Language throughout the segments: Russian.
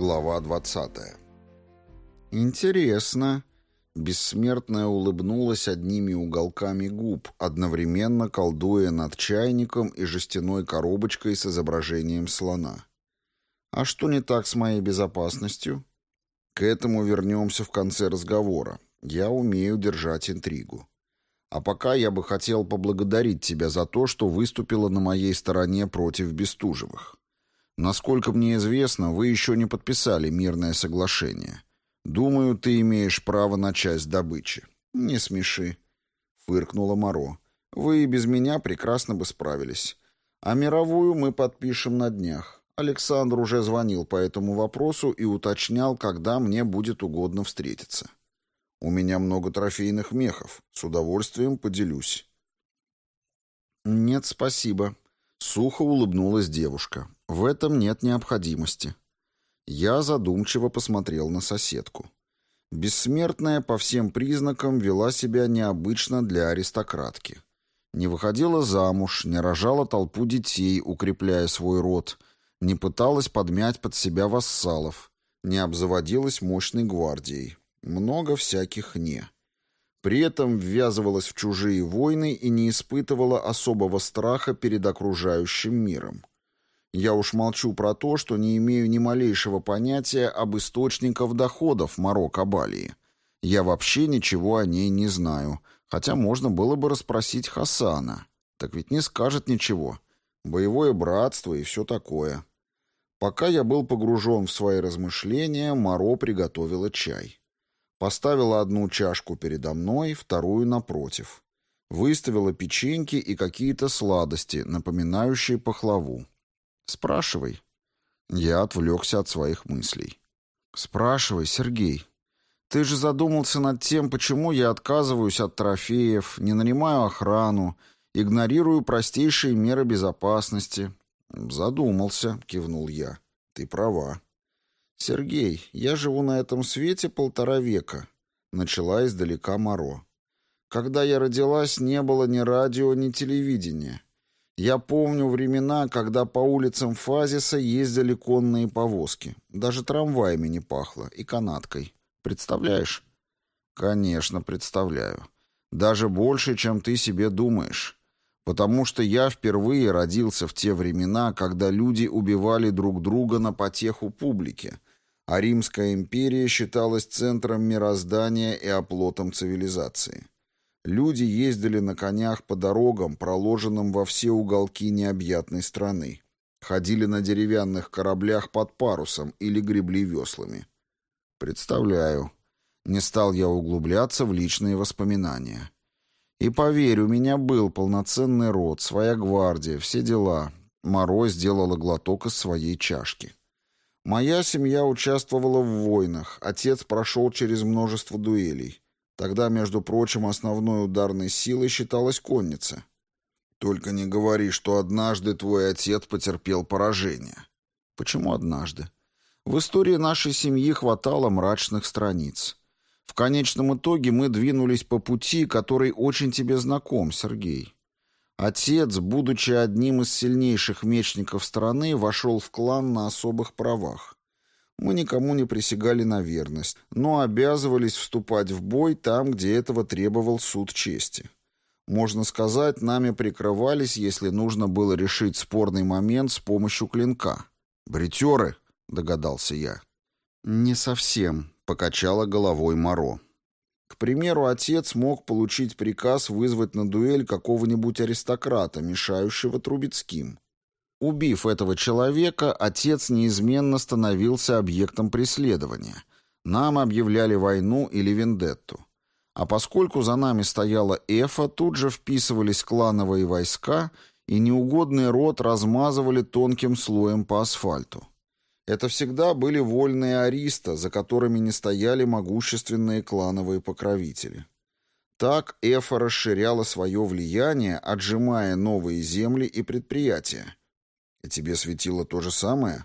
Глава 20. Интересно. Бессмертная улыбнулась одними уголками губ, одновременно колдуя над чайником и жестяной коробочкой с изображением слона. А что не так с моей безопасностью? К этому вернемся в конце разговора. Я умею держать интригу. А пока я бы хотел поблагодарить тебя за то, что выступила на моей стороне против Бестужевых. Насколько мне известно, вы еще не подписали мирное соглашение. Думаю, ты имеешь право на часть добычи. Не смеши, фыркнула Моро. Вы и без меня прекрасно бы справились. А мировую мы подпишем на днях. Александр уже звонил по этому вопросу и уточнял, когда мне будет угодно встретиться. У меня много трофейных мехов. С удовольствием поделюсь. Нет, спасибо. Сухо улыбнулась девушка. В этом нет необходимости. Я задумчиво посмотрел на соседку. Бессмертная по всем признакам вела себя необычно для аристократки. Не выходила замуж, не рожала толпу детей, укрепляя свой род, не пыталась подмять под себя вассалов, не обзаводилась мощной гвардией. Много всяких «не». При этом ввязывалась в чужие войны и не испытывала особого страха перед окружающим миром. Я уж молчу про то, что не имею ни малейшего понятия об источниках доходов Марокко-Балии. Я вообще ничего о ней не знаю, хотя можно было бы расспросить Хасана. Так ведь не скажет ничего. Боевое братство и все такое. Пока я был погружен в свои размышления, Маро приготовила чай. Поставила одну чашку передо мной, вторую напротив. Выставила печеньки и какие-то сладости, напоминающие пахлаву. «Спрашивай». Я отвлекся от своих мыслей. «Спрашивай, Сергей. Ты же задумался над тем, почему я отказываюсь от трофеев, не нанимаю охрану, игнорирую простейшие меры безопасности». «Задумался», — кивнул я. «Ты права». «Сергей, я живу на этом свете полтора века», — начала издалека Моро. «Когда я родилась, не было ни радио, ни телевидения. Я помню времена, когда по улицам Фазиса ездили конные повозки. Даже трамваями не пахло и канаткой. Представляешь? Конечно, представляю. Даже больше, чем ты себе думаешь. Потому что я впервые родился в те времена, когда люди убивали друг друга на потеху публики, а Римская империя считалась центром мироздания и оплотом цивилизации. Люди ездили на конях по дорогам, проложенным во все уголки необъятной страны. Ходили на деревянных кораблях под парусом или гребли веслами. Представляю. Не стал я углубляться в личные воспоминания. И поверь, у меня был полноценный род, своя гвардия, все дела. Моро сделала глоток из своей чашки. Моя семья участвовала в войнах, отец прошел через множество дуэлей. Тогда, между прочим, основной ударной силой считалась конница. Только не говори, что однажды твой отец потерпел поражение. Почему однажды? В истории нашей семьи хватало мрачных страниц. В конечном итоге мы двинулись по пути, который очень тебе знаком, Сергей. Отец, будучи одним из сильнейших мечников страны, вошел в клан на особых правах. Мы никому не присягали на верность, но обязывались вступать в бой там, где этого требовал суд чести. Можно сказать, нами прикрывались, если нужно было решить спорный момент с помощью клинка. «Бритеры», — догадался я. «Не совсем», — покачала головой Моро. К примеру, отец мог получить приказ вызвать на дуэль какого-нибудь аристократа, мешающего Трубецким. Убив этого человека, отец неизменно становился объектом преследования. Нам объявляли войну или вендетту. А поскольку за нами стояла Эфа, тут же вписывались клановые войска, и неугодный род размазывали тонким слоем по асфальту. Это всегда были вольные ариста, за которыми не стояли могущественные клановые покровители. Так Эфа расширяла свое влияние, отжимая новые земли и предприятия. И тебе светило то же самое?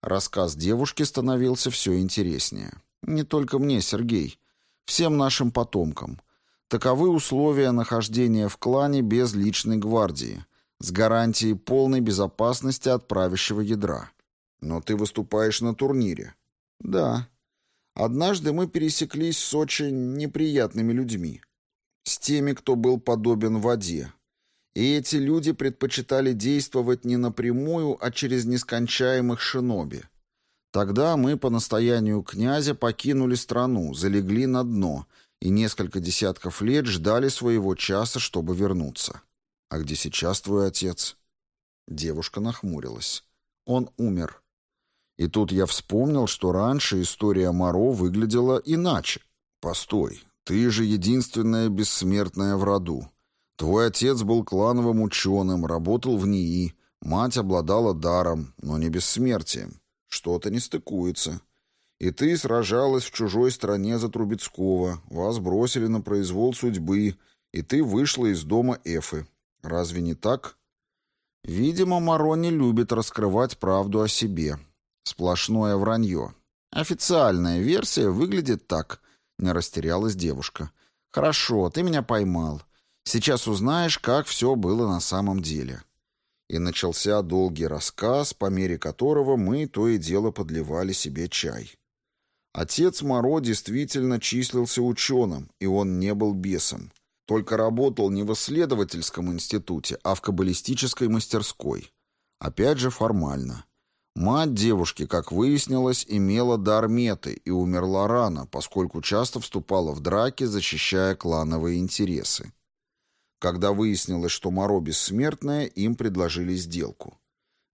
Рассказ девушки становился все интереснее. Не только мне, Сергей. Всем нашим потомкам. Таковы условия нахождения в клане без личной гвардии, с гарантией полной безопасности от правящего ядра. Но ты выступаешь на турнире. Да. Однажды мы пересеклись с очень неприятными людьми. С теми, кто был подобен воде. И эти люди предпочитали действовать не напрямую, а через нескончаемых шиноби. Тогда мы по настоянию князя покинули страну, залегли на дно и несколько десятков лет ждали своего часа, чтобы вернуться. А где сейчас твой отец? Девушка нахмурилась. Он умер. И тут я вспомнил, что раньше история Моро выглядела иначе. Постой, ты же единственная бессмертная в роду. Твой отец был клановым ученым, работал в НИИ, мать обладала даром, но не бессмертием. Что-то не стыкуется. И ты сражалась в чужой стране за Трубецкого, вас бросили на произвол судьбы, и ты вышла из дома Эфы. Разве не так? Видимо, Маро не любит раскрывать правду о себе. Сплошное вранье. Официальная версия выглядит так. Не растерялась девушка. Хорошо, ты меня поймал. Сейчас узнаешь, как все было на самом деле. И начался долгий рассказ, по мере которого мы то и дело подливали себе чай. Отец Моро действительно числился ученым, и он не был бесом. Только работал не в исследовательском институте, а в каббалистической мастерской. Опять же формально. Мать девушки, как выяснилось, имела дар меты и умерла рано, поскольку часто вступала в драки, защищая клановые интересы. Когда выяснилось, что Моро бессмертная, им предложили сделку.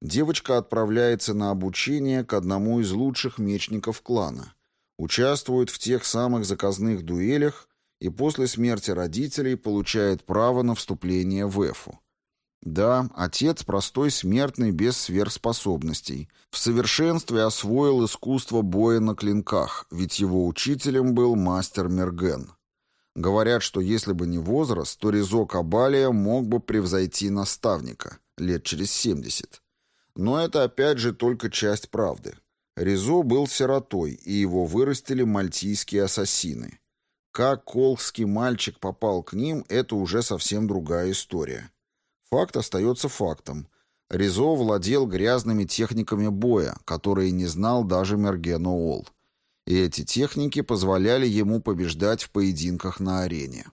Девочка отправляется на обучение к одному из лучших мечников клана, участвует в тех самых заказных дуэлях и после смерти родителей получает право на вступление в Эфу. Да, отец простой смертный без сверхспособностей. В совершенстве освоил искусство боя на клинках, ведь его учителем был мастер Мерген. Говорят, что если бы не возраст, то Резо Кабалия мог бы превзойти наставника лет через 70. Но это опять же только часть правды. Резо был сиротой, и его вырастили мальтийские ассасины. Как колский мальчик попал к ним, это уже совсем другая история. Факт остается фактом. Резо владел грязными техниками боя, которые не знал даже Мергено Ол и эти техники позволяли ему побеждать в поединках на арене.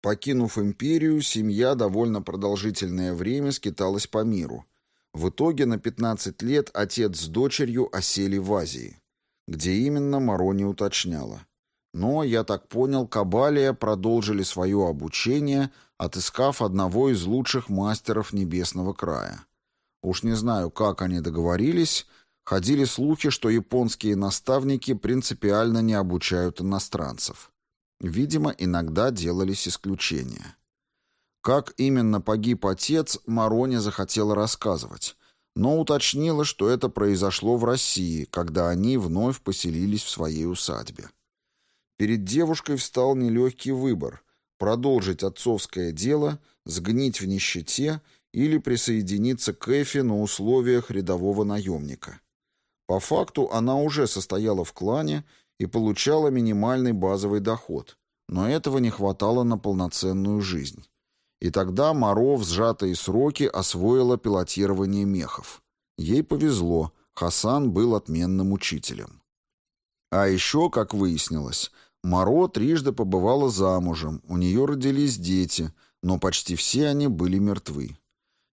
Покинув империю, семья довольно продолжительное время скиталась по миру. В итоге на 15 лет отец с дочерью осели в Азии. Где именно, Моро не уточняла. Но, я так понял, Кабалия продолжили свое обучение, отыскав одного из лучших мастеров Небесного края. Уж не знаю, как они договорились, Ходили слухи, что японские наставники принципиально не обучают иностранцев. Видимо, иногда делались исключения. Как именно погиб отец, Мароне захотела рассказывать, но уточнила, что это произошло в России, когда они вновь поселились в своей усадьбе. Перед девушкой встал нелегкий выбор – продолжить отцовское дело, сгнить в нищете или присоединиться к Эфе на условиях рядового наемника. По факту она уже состояла в клане и получала минимальный базовый доход, но этого не хватало на полноценную жизнь. И тогда Моро в сжатые сроки освоила пилотирование мехов. Ей повезло, Хасан был отменным учителем. А еще, как выяснилось, Моро трижды побывала замужем, у нее родились дети, но почти все они были мертвы.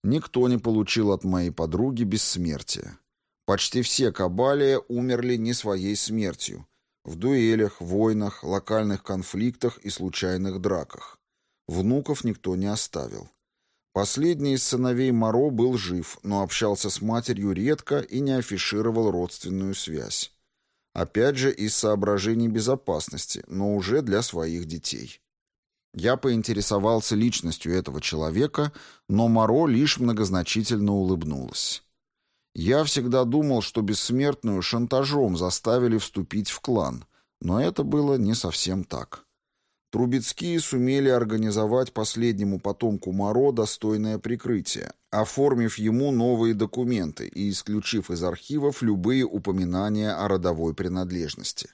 Никто не получил от моей подруги бессмертия. Почти все кабалия умерли не своей смертью. В дуэлях, войнах, локальных конфликтах и случайных драках. Внуков никто не оставил. Последний из сыновей Моро был жив, но общался с матерью редко и не афишировал родственную связь. Опять же, из соображений безопасности, но уже для своих детей. Я поинтересовался личностью этого человека, но Моро лишь многозначительно улыбнулась. Я всегда думал, что бессмертную шантажом заставили вступить в клан, но это было не совсем так. Трубецкие сумели организовать последнему потомку Моро достойное прикрытие, оформив ему новые документы и исключив из архивов любые упоминания о родовой принадлежности.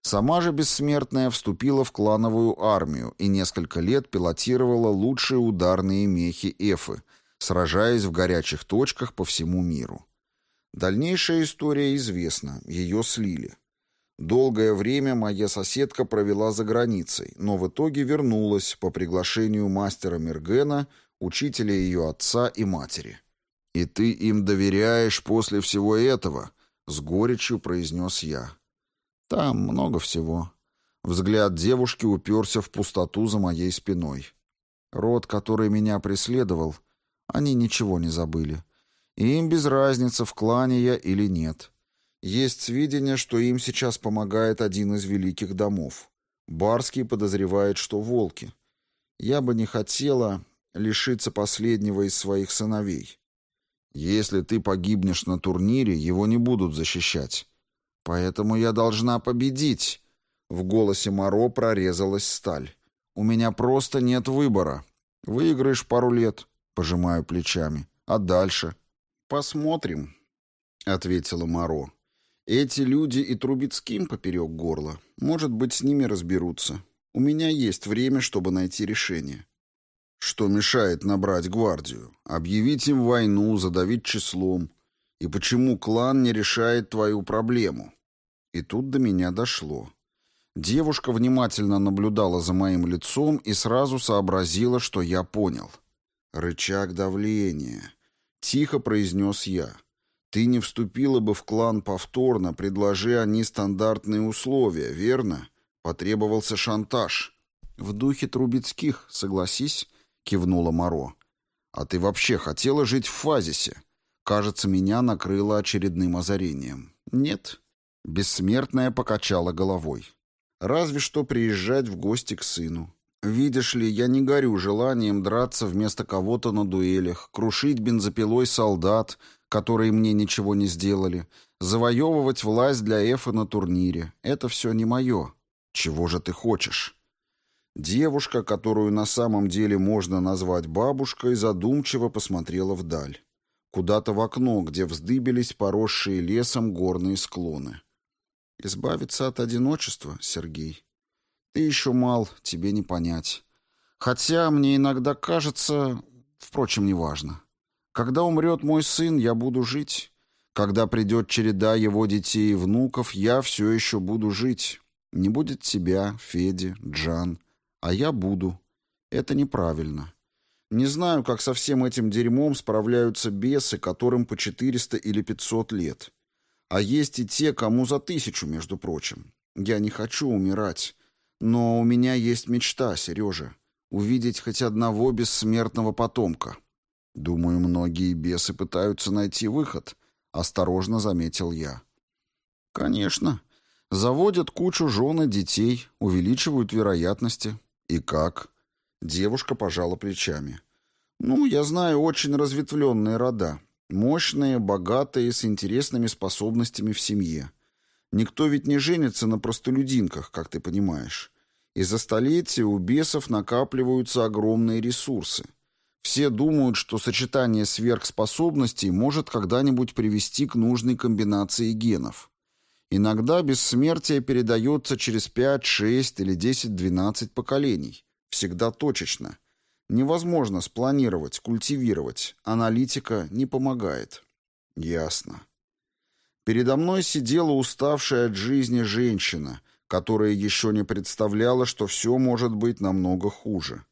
Сама же бессмертная вступила в клановую армию и несколько лет пилотировала лучшие ударные мехи Эфы, сражаясь в горячих точках по всему миру. Дальнейшая история известна, ее слили. Долгое время моя соседка провела за границей, но в итоге вернулась по приглашению мастера Мергена, учителя ее отца и матери. «И ты им доверяешь после всего этого?» — с горечью произнес я. «Там много всего». Взгляд девушки уперся в пустоту за моей спиной. Род, который меня преследовал, они ничего не забыли. Им без разницы, в клане я или нет. Есть сведения, что им сейчас помогает один из великих домов. Барский подозревает, что волки. Я бы не хотела лишиться последнего из своих сыновей. Если ты погибнешь на турнире, его не будут защищать. Поэтому я должна победить. В голосе Моро прорезалась сталь. У меня просто нет выбора. Выиграешь пару лет, пожимаю плечами. А дальше? Посмотрим, ответила Моро. Эти люди и Трубецким поперек горла. Может быть, с ними разберутся. У меня есть время, чтобы найти решение. Что мешает набрать гвардию? Объявить им войну, задавить числом. И почему клан не решает твою проблему? И тут до меня дошло. Девушка внимательно наблюдала за моим лицом и сразу сообразила, что я понял. «Рычаг давления», — тихо произнес я. «Ты не вступила бы в клан повторно, предложи они стандартные условия, верно? Потребовался шантаж». «В духе Трубецких, согласись?» — кивнула Моро. «А ты вообще хотела жить в Фазисе?» Кажется, меня накрыло очередным озарением. «Нет». Бессмертная покачала головой. «Разве что приезжать в гости к сыну. Видишь ли, я не горю желанием драться вместо кого-то на дуэлях, крушить бензопилой солдат, которые мне ничего не сделали, завоевывать власть для Эфа на турнире. Это все не мое. Чего же ты хочешь?» Девушка, которую на самом деле можно назвать бабушкой, задумчиво посмотрела вдаль. Куда-то в окно, где вздыбились поросшие лесом горные склоны. «Избавиться от одиночества, Сергей? Ты еще мал, тебе не понять. Хотя мне иногда кажется... Впрочем, неважно. Когда умрет мой сын, я буду жить. Когда придет череда его детей и внуков, я все еще буду жить. Не будет тебя, Феди, Джан». А я буду. Это неправильно. Не знаю, как со всем этим дерьмом справляются бесы, которым по 400 или 500 лет. А есть и те, кому за тысячу, между прочим. Я не хочу умирать. Но у меня есть мечта, Сережа. Увидеть хоть одного бессмертного потомка. Думаю, многие бесы пытаются найти выход. Осторожно заметил я. Конечно. Заводят кучу жен и детей, увеличивают вероятности. «И как?» Девушка пожала плечами. «Ну, я знаю очень разветвленные рода. Мощные, богатые, с интересными способностями в семье. Никто ведь не женится на простолюдинках, как ты понимаешь. И за столетия у бесов накапливаются огромные ресурсы. Все думают, что сочетание сверхспособностей может когда-нибудь привести к нужной комбинации генов. Иногда бессмертие передается через 5, 6 или 10, 12 поколений. Всегда точечно. Невозможно спланировать, культивировать. Аналитика не помогает. Ясно. Передо мной сидела уставшая от жизни женщина, которая еще не представляла, что все может быть намного хуже.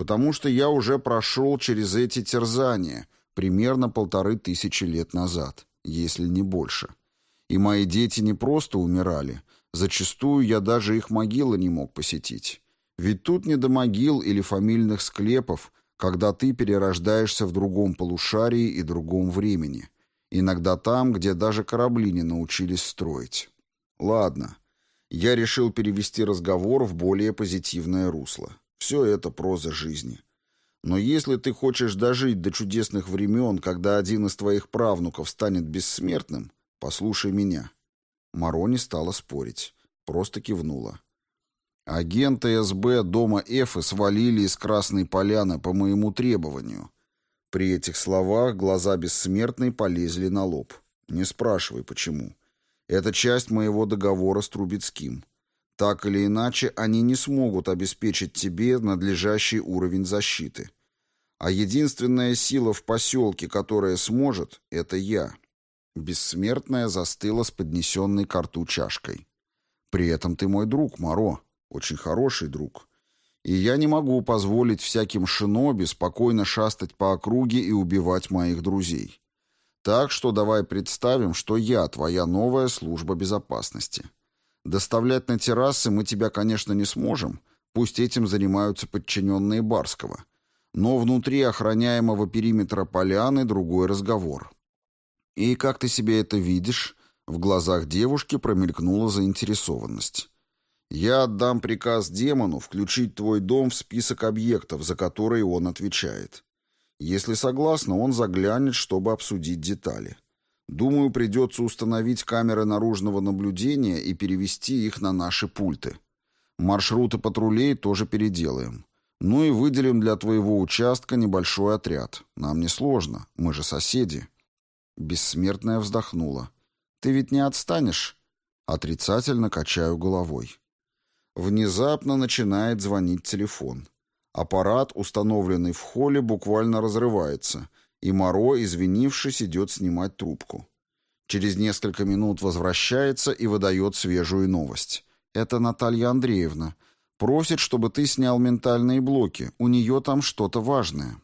Потому что я уже прошел через эти терзания примерно полторы тысячи лет назад, если не больше. И мои дети не просто умирали. Зачастую я даже их могилы не мог посетить. Ведь тут не до могил или фамильных склепов, когда ты перерождаешься в другом полушарии и другом времени. Иногда там, где даже корабли не научились строить. Ладно. Я решил перевести разговор в более позитивное русло. Все это проза жизни. Но если ты хочешь дожить до чудесных времен, когда один из твоих правнуков станет бессмертным, «Послушай меня». Марони стала спорить. Просто кивнула. Агенты СБ дома Эфы свалили из Красной Поляны по моему требованию. При этих словах глаза бессмертной полезли на лоб. Не спрашивай, почему. Это часть моего договора с Трубецким. Так или иначе, они не смогут обеспечить тебе надлежащий уровень защиты. А единственная сила в поселке, которая сможет, это я. Бессмертная застыла с поднесенной к рту чашкой. При этом ты мой друг, Моро, очень хороший друг. И я не могу позволить всяким шиноби спокойно шастать по округе и убивать моих друзей. Так что давай представим, что я твоя новая служба безопасности. Доставлять на террасы мы тебя, конечно, не сможем, пусть этим занимаются подчиненные Барского. Но внутри охраняемого периметра поляны другой разговор. И как ты себе это видишь? В глазах девушки промелькнула заинтересованность. Я отдам приказ демону включить твой дом в список объектов, за которые он отвечает. Если согласна, он заглянет, чтобы обсудить детали. Думаю, придется установить камеры наружного наблюдения и перевести их на наши пульты. Маршруты патрулей тоже переделаем. Ну и выделим для твоего участка небольшой отряд. Нам не сложно, мы же соседи. Бессмертная вздохнула. Ты ведь не отстанешь? Отрицательно качаю головой. Внезапно начинает звонить телефон. Аппарат, установленный в холле, буквально разрывается, и Моро, извинившись, идет снимать трубку. Через несколько минут возвращается и выдает свежую новость. «Это Наталья Андреевна. Просит, чтобы ты снял ментальные блоки. У нее там что-то важное».